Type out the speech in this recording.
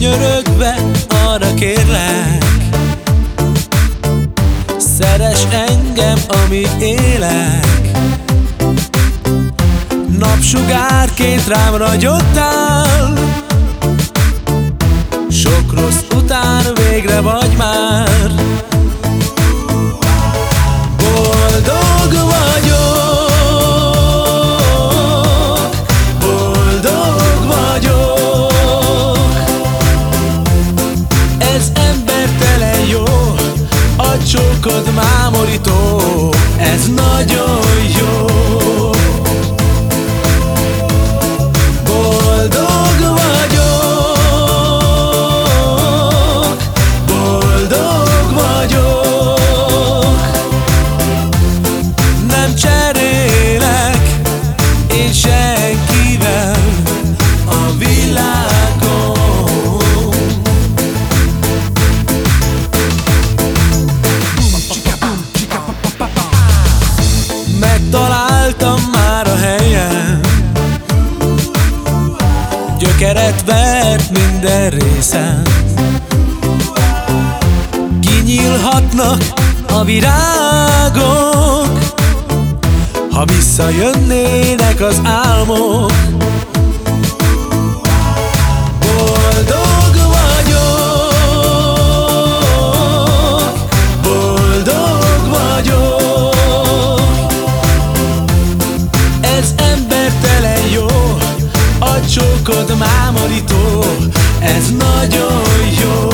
Könyörögve arra kérlek Szeres engem, amíg élek. Napsugárként rám ragyogtál Sok rossz után végre vagy már mámorító Ez nagyon jó Megtaláltam már a helyem Gyökeret vert minden részen. Kinyílhatnak a virágok Ha visszajönnének az álmok Ez embertelen jó A csókod mámorító Ez nagyon jó